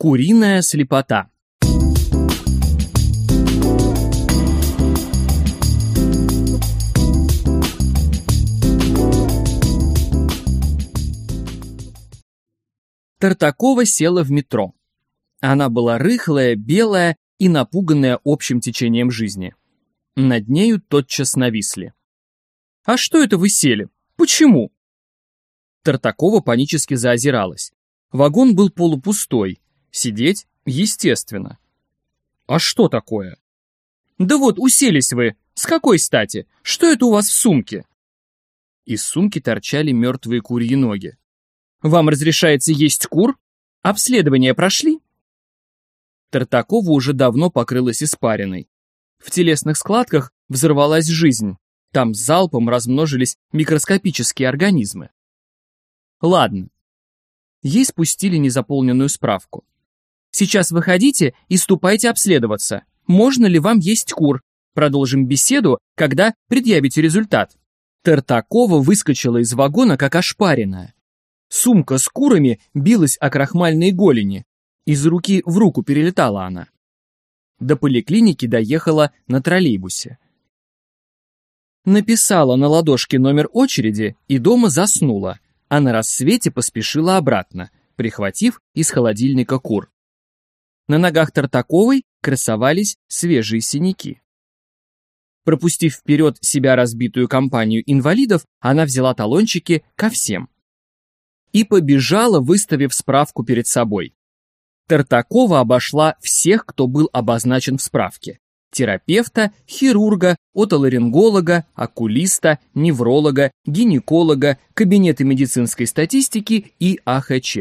Куриная слепота. Тартакова села в метро. Она была рыхлая, белая и напуганная общим течением жизни. Над нею тотчас нависли. «А что это вы сели? Почему?» Тартакова панически заозиралась. Вагон был полупустой. Сидеть естественно. «А что такое?» «Да вот, уселись вы. С какой стати? Что это у вас в сумке?» Из сумки торчали мертвые курьи ноги. Вам разрешается есть кур? Обследование прошли?» Тартакова уже давно покрылась испариной. В телесных складках взорвалась жизнь. Там залпом размножились микроскопические организмы. Ладно. Ей спустили незаполненную справку. Сейчас выходите и ступайте обследоваться. Можно ли вам есть кур? Продолжим беседу, когда предъявите результат. Тартакова выскочила из вагона, как ошпаренная. Сумка с курами билась о крахмальные голени. Из руки в руку перелетала она. До поликлиники доехала на троллейбусе. Написала на ладошке номер очереди и дома заснула, а на рассвете поспешила обратно, прихватив из холодильника кур. На ногах Тартаковой красовались свежие синяки. Пропустив вперед себя разбитую компанию инвалидов, она взяла талончики ко всем и побежала, выставив справку перед собой. Тартакова обошла всех, кто был обозначен в справке. Терапевта, хирурга, отоларинголога, окулиста, невролога, гинеколога, кабинеты медицинской статистики и АХЧ.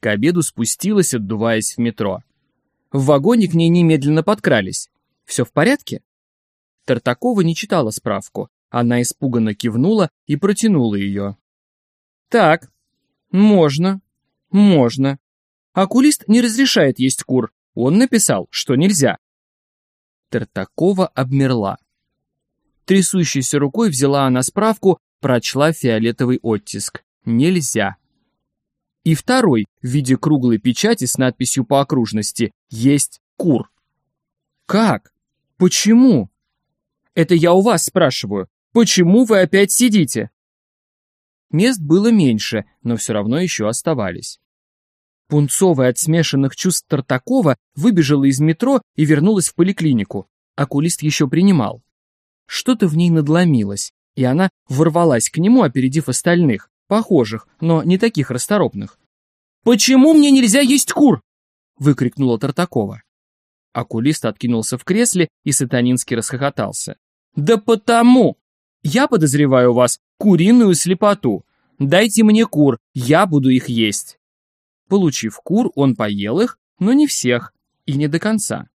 К обеду спустилась, отдуваясь в метро. В вагоне к ней немедленно подкрались. «Все в порядке?» Тартакова не читала справку. Она испуганно кивнула и протянула ее. «Так, можно. Можно. Окулист не разрешает есть кур. Он написал, что нельзя. Тартакова обмерла. Трясущейся рукой взяла она справку, прочла фиолетовый оттиск. Нельзя. И второй, в виде круглой печати с надписью по окружности, есть кур. Как? Почему? Это я у вас спрашиваю. Почему вы опять сидите? Мест было меньше, но все равно еще оставались. Пунцовая от смешанных чувств Тартакова выбежала из метро и вернулась в поликлинику. Окулист еще принимал. Что-то в ней надломилось, и она ворвалась к нему, опередив остальных, похожих, но не таких расторопных. «Почему мне нельзя есть кур?» — выкрикнула Тартакова. Окулист откинулся в кресле и сатанински расхохотался. «Да потому! Я подозреваю вас куриную слепоту. Дайте мне кур, я буду их есть. Получив кур, он поел их, но не всех и не до конца.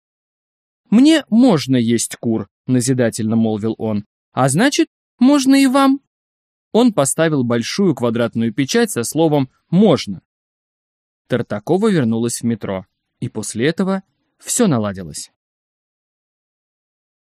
«Мне можно есть кур», — назидательно молвил он. «А значит, можно и вам». Он поставил большую квадратную печать со словом «можно». Тартакова вернулась в метро, и после этого все наладилось.